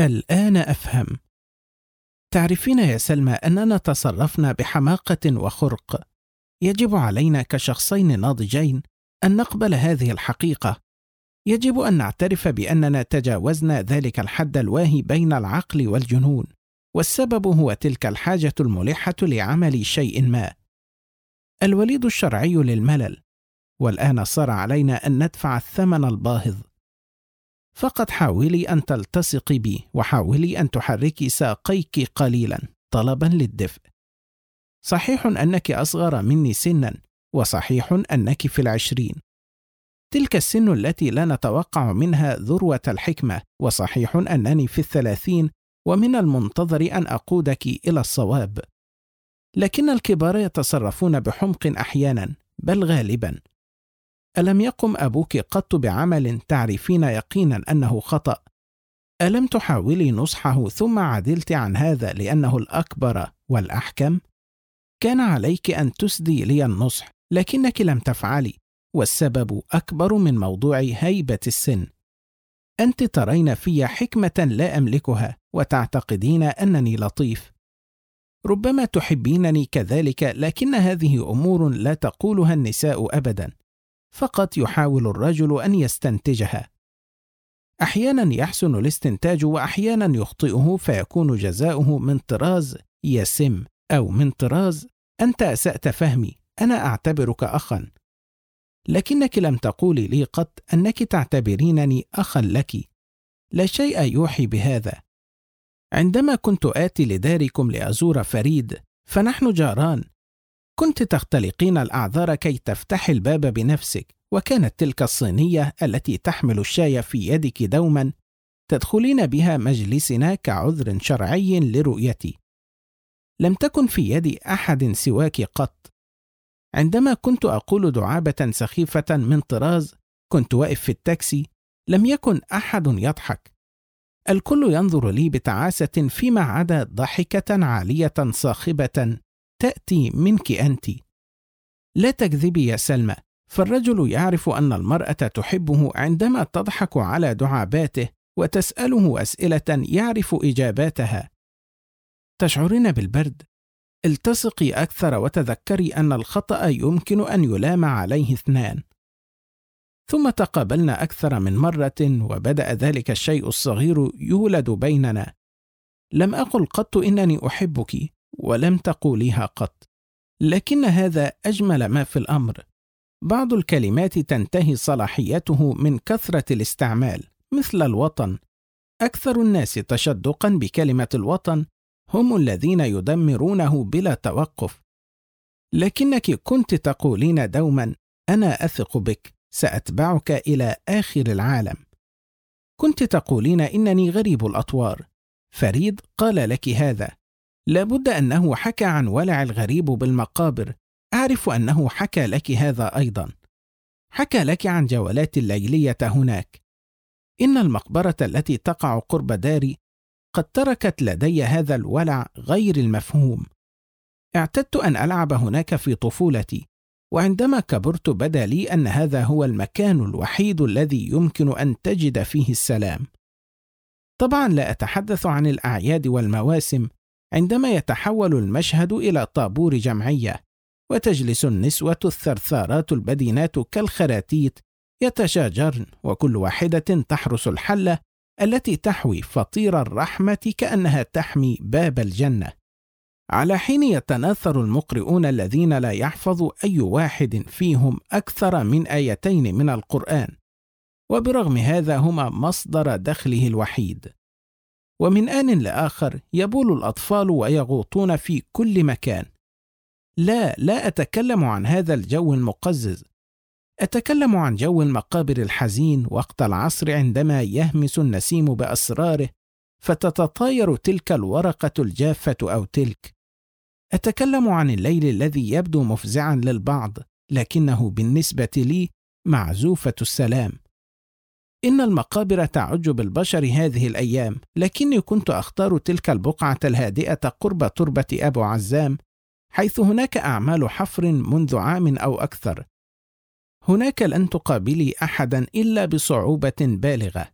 الآن أفهم. تعرفين يا سلمى أننا تصرفنا بحماقة وخرق. يجب علينا كشخصين ناضجين أن نقبل هذه الحقيقة. يجب أن نعترف بأننا تجاوزنا ذلك الحد الواهي بين العقل والجنون، والسبب هو تلك الحاجة الملحة لعمل شيء ما. الوليد الشرعي للملل، والآن صار علينا أن ندفع الثمن الباهظ. فقط حاولي أن تلتصقي بي وحاولي أن تحركي ساقيك قليلا طلبا للدفء. صحيح أنك أصغر مني سنا وصحيح أنك في العشرين. تلك السن التي لا نتوقع منها ذروة الحكمة وصحيح أنني في الثلاثين ومن المنتظر أن أقودك إلى الصواب. لكن الكبار يتصرفون بحمق أحيانا بل غالبا. ألم يقم أبوك قط بعمل تعرفين يقينا أنه خطأ؟ ألم تحاولي نصحه ثم عدلت عن هذا لأنه الأكبر والأحكم؟ كان عليك أن تسدي لي النصح لكنك لم تفعلي والسبب أكبر من موضوع هيبة السن. أنت ترين في حكمة لا أملكها وتعتقدين أنني لطيف. ربما تحبينني كذلك لكن هذه أمور لا تقولها النساء ابدا. فقط يحاول الرجل أن يستنتجها. أحيانا يحسن الاستنتاج واحيانا يخطئه فيكون جزاؤه من طراز يسم أو من طراز أنت أسأت فهمي أنا أعتبرك اخا. لكنك لم تقولي لي قط أنك تعتبرينني اخا لك. لا شيء يوحي بهذا. عندما كنت آتي لداركم لأزور فريد فنحن جاران كنت تختلقين الأعذار كي تفتحي الباب بنفسك وكانت تلك الصينية التي تحمل الشاي في يدك دوما تدخلين بها مجلسنا كعذر شرعي لرؤيتي. لم تكن في يد أحد سواك قط. عندما كنت أقول دعابة سخيفة من طراز كنت واقف في التاكسي لم يكن أحد يضحك. الكل ينظر لي بتعاسة فيما عدا ضحكة عالية صاخبة تأتي منك أنت. لا تكذبي يا سلمى، فالرجل يعرف أن المرأة تحبه عندما تضحك على دعاباته وتسأله أسئلة يعرف إجاباتها. تشعرين بالبرد؟ التصقي أكثر وتذكري أن الخطأ يمكن أن يلام عليه اثنان. ثم تقابلنا أكثر من مرة وبدأ ذلك الشيء الصغير يولد بيننا. لم أقل قط إنني أحبك، ولم تقوليها قط. لكن هذا أجمل ما في الأمر. بعض الكلمات تنتهي صلاحيته من كثرة الاستعمال مثل الوطن. أكثر الناس تشدقا بكلمة الوطن هم الذين يدمرونه بلا توقف. لكنك كنت تقولين دوما أنا أثق بك سأتبعك إلى آخر العالم. كنت تقولين إنني غريب الأطوار. فريد قال لك هذا. لابد أنه حكى عن ولع الغريب بالمقابر. أعرف أنه حكى لك هذا أيضا. حكى لك عن جولات الليلية هناك. إن المقبرة التي تقع قرب داري قد تركت لدي هذا الولع غير المفهوم. اعتدت أن ألعب هناك في طفولتي وعندما كبرت بدا لي أن هذا هو المكان الوحيد الذي يمكن أن تجد فيه السلام. طبعا لا أتحدث عن الأعياد والمواسم عندما يتحول المشهد إلى طابور جمعية وتجلس النسوة الثرثارات البدينات كالخراتيت يتشاجرن وكل واحدة تحرس الحلة التي تحوي فطير الرحمة كأنها تحمي باب الجنة. على حين يتناثر المقرئون الذين لا يحفظ أي واحد فيهم أكثر من آيتين من القرآن، وبرغم هذا هما مصدر دخله الوحيد. ومن آن لآخر يبول الأطفال ويغوطون في كل مكان. لا لا أتكلم عن هذا الجو المقزز، أتكلم عن جو المقابر الحزين وقت العصر عندما يهمس النسيم بأسراره فتتطاير تلك الورقة الجافة أو تلك. أتكلم عن الليل الذي يبدو مفزعا للبعض لكنه بالنسبة لي معزوفة السلام. إن المقابر تعج بالبشر هذه الأيام، لكني كنت أختار تلك البقعة الهادئة قرب تربة أبو عزام، حيث هناك أعمال حفر منذ عام أو أكثر. هناك لن تقابلي أحدا إلا بصعوبة بالغة.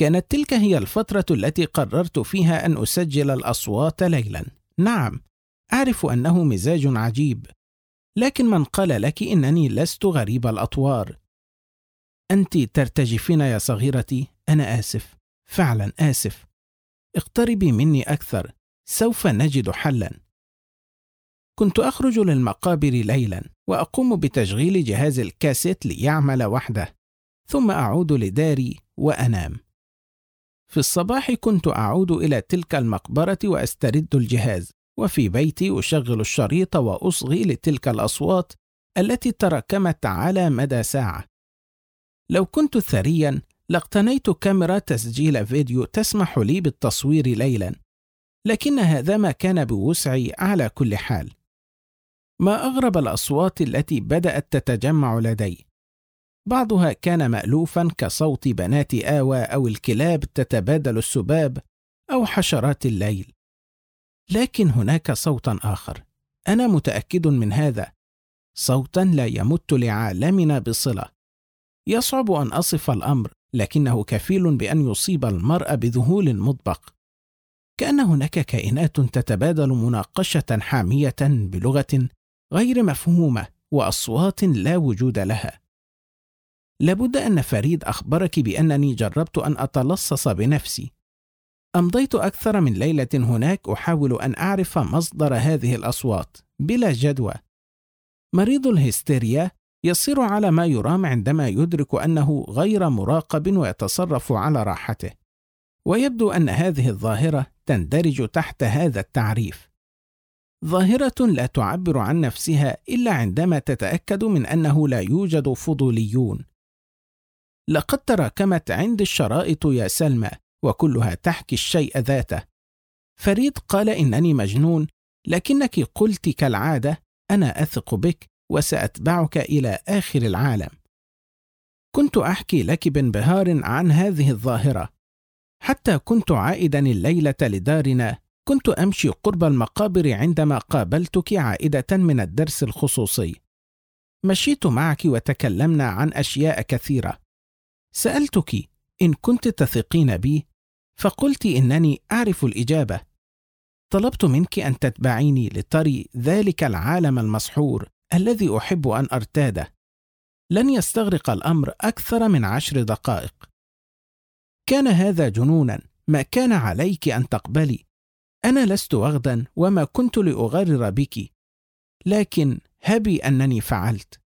كانت تلك هي الفترة التي قررت فيها أن أسجل الأصوات ليلا. نعم، أعرف أنه مزاج عجيب، لكن من قال لك إنني لست غريب الأطوار؟ أنت ترتجفين يا صغيرتي، أنا آسف، فعلا آسف. اقتربي مني أكثر، سوف نجد حلا. كنت أخرج للمقابر ليلا وأقوم بتشغيل جهاز الكاسيت ليعمل وحده، ثم أعود لداري وأنام. في الصباح كنت أعود إلى تلك المقبرة وأسترد الجهاز، وفي بيتي أشغل الشريط وأصغي لتلك الأصوات التي تراكمت على مدى ساعة. لو كنت ثريا لاقتنيت كاميرا تسجيل فيديو تسمح لي بالتصوير ليلا، لكن هذا ما كان بوسعي على كل حال. ما أغرب الأصوات التي بدأت تتجمع لدي. بعضها كان مألوفا كصوت بنات آوى أو الكلاب تتبادل السباب أو حشرات الليل. لكن هناك صوتا آخر، أنا متأكد من هذا، صوتا لا يمت لعالمنا بصلة. يصعب أن أصف الأمر، لكنه كفيل بأن يصيب المرء بذهول مطبق. كأن هناك كائنات تتبادل مناقشة حامية بلغة غير مفهومة وأصوات لا وجود لها. لابد أن فريد أخبرك بأنني جربت أن أتلصص بنفسي. أمضيت أكثر من ليلة هناك أحاول أن أعرف مصدر هذه الأصوات بلا جدوى. مريض الهستيريا يصير على ما يرام عندما يدرك أنه غير مراقب ويتصرف على راحته. ويبدو أن هذه الظاهرة تندرج تحت هذا التعريف. ظاهرة لا تعبر عن نفسها إلا عندما تتأكد من أنه لا يوجد فضوليون. لقد تراكمت عندي الشرائط يا سلمى وكلها تحكي الشيء ذاته فريد قال إنني مجنون لكنك قلت كالعادة أنا أثق بك وسأتبعك إلى آخر العالم. كنت أحكي لك بانبهار عن هذه الظاهرة. حتى كنت عائدا الليلة لدارنا كنت أمشي قرب المقابر عندما قابلتك عائدة من الدرس الخصوصي. مشيت معك وتكلمنا عن أشياء كثيرة. سألتك إن كنت تثقين بي فقلت إنني أعرف الإجابة. طلبت منك أن تتبعيني لتري ذلك العالم المسحور. الذي أحب أن ارتاده لن يستغرق الأمر أكثر من عشر دقائق. كان هذا جنونا. ما كان عليك أن تقبلي. أنا لست وغدا وما كنت لأغرر بك. لكن هبي أنني فعلت.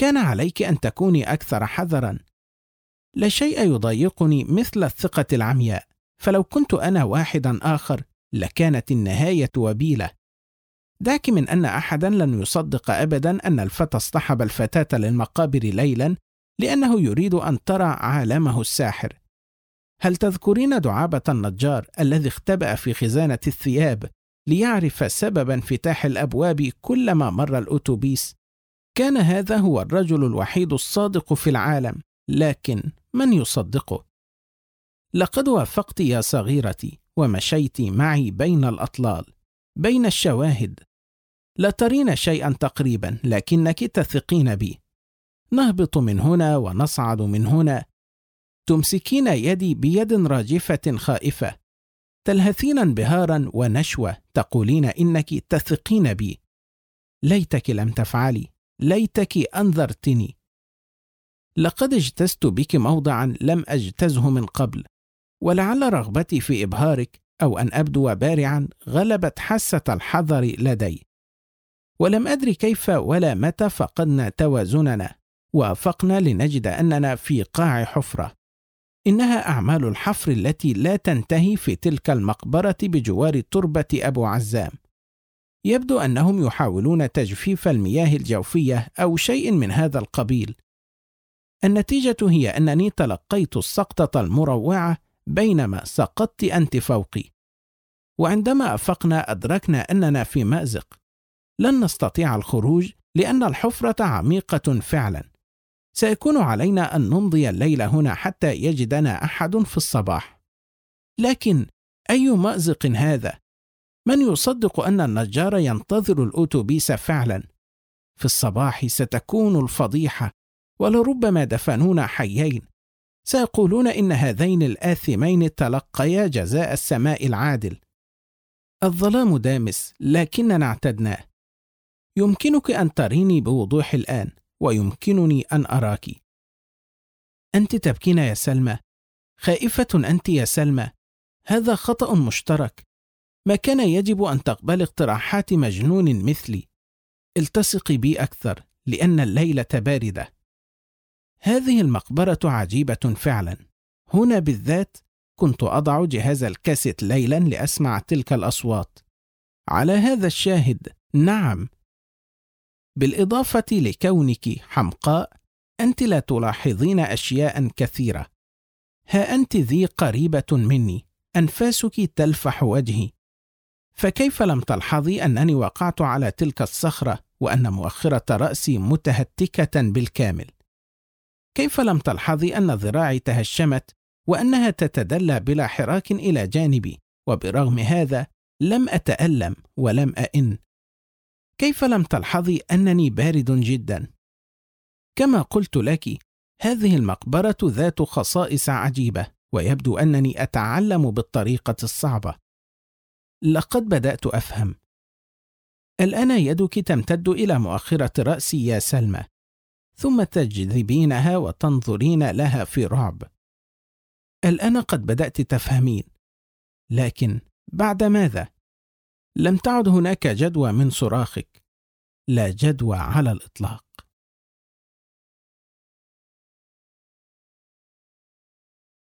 كان عليك أن تكوني أكثر حذرا. لا شيء يضايقني مثل الثقة العمياء، فلو كنت أنا واحدا آخر لكانت النهاية وبيلة. دعك من أن أحدا لن يصدق أبدا أن الفتى اصطحب الفتاة للمقابر ليلا لأنه يريد أن ترى عالمه الساحر. هل تذكرين دعابة النجار الذي اختبأ في خزانة الثياب ليعرف سبب انفتاح الأبواب كلما مر الأتوبيس؟ كان هذا هو الرجل الوحيد الصادق في العالم لكن من يصدقه لقد وافقت يا صغيرتي ومشيت معي بين الأطلال بين الشواهد لا ترين شيئا تقريبا لكنك تثقين بي. نهبط من هنا ونصعد من هنا. تمسكين يدي بيد راجفة خائفة. تلهثين انبهارا ونشوة تقولين إنك تثقين بي. ليتك لم تفعلي. ليتك أنذرتني. لقد اجتزت بك موضعا لم أجتزه من قبل. ولعل رغبتي في إبهارك أو أن أبدو بارعا غلبت حاسة الحذر لدي. ولم أدري كيف ولا متى فقدنا توازننا وافقنا لنجد أننا في قاع حفرة إنها أعمال الحفر التي لا تنتهي في تلك المقبرة بجوار تربة أبو عزام يبدو أنهم يحاولون تجفيف المياه الجوفية أو شيء من هذا القبيل النتيجة هي أنني تلقيت السقطة المروعة بينما سقطت أنت فوقي. وعندما أفقنا أدركنا أننا في مأزق. لن نستطيع الخروج لأن الحفرة عميقة فعلا. سيكون علينا أن نمضي الليل هنا حتى يجدنا أحد في الصباح. لكن أي مأزق هذا؟ من يصدق أن النجار ينتظر الأوتوبيس فعلا؟ في الصباح ستكون الفضيحة ولربما دفنونا حيين سيقولون إن هذين الآثمين تلقيا جزاء السماء العادل الظلام دامس لكننا اعتدناه يمكنك أن تريني بوضوح الآن ويمكنني أن أراك. أنت تبكين يا سلمى. خائفة أنت يا سلمى. هذا خطأ مشترك. ما كان يجب أن تقبل اقتراحات مجنون مثلي. التصقي بي أكثر لأن الليلة باردة. هذه المقبرة عجيبة فعلا. هنا بالذات كنت أضع جهاز الكاسيت ليلا لأسمع تلك الأصوات. على هذا الشاهد نعم بالإضافة لكونك حمقاء أنت لا تلاحظين أشياء كثيرة. ها أنت ذي قريبة مني أنفاسك تلفح وجهي. فكيف لم تلحظي أنني وقعت على تلك الصخرة وأن مؤخرة رأسي متهتكة بالكامل؟ كيف لم تلحظي أن ذراعي تهشمت وأنها تتدلى بلا حراك إلى جانبي وبرغم هذا لم أتألم ولم أئن؟ كيف لم تلحظي أنني بارد جدا؟ كما قلت لك هذه المقبرة ذات خصائص عجيبة ويبدو أنني أتعلم بالطريقة الصعبة. لقد بدأت أفهم. الآن يدك تمتد إلى مؤخرة رأسي يا سلمى ثم تجذبينها وتنظرين لها في رعب. الآن قد بدأت تفهمين لكن بعد ماذا؟ لم تعد هناك جدوى من صراخك لا جدوى على الإطلاق.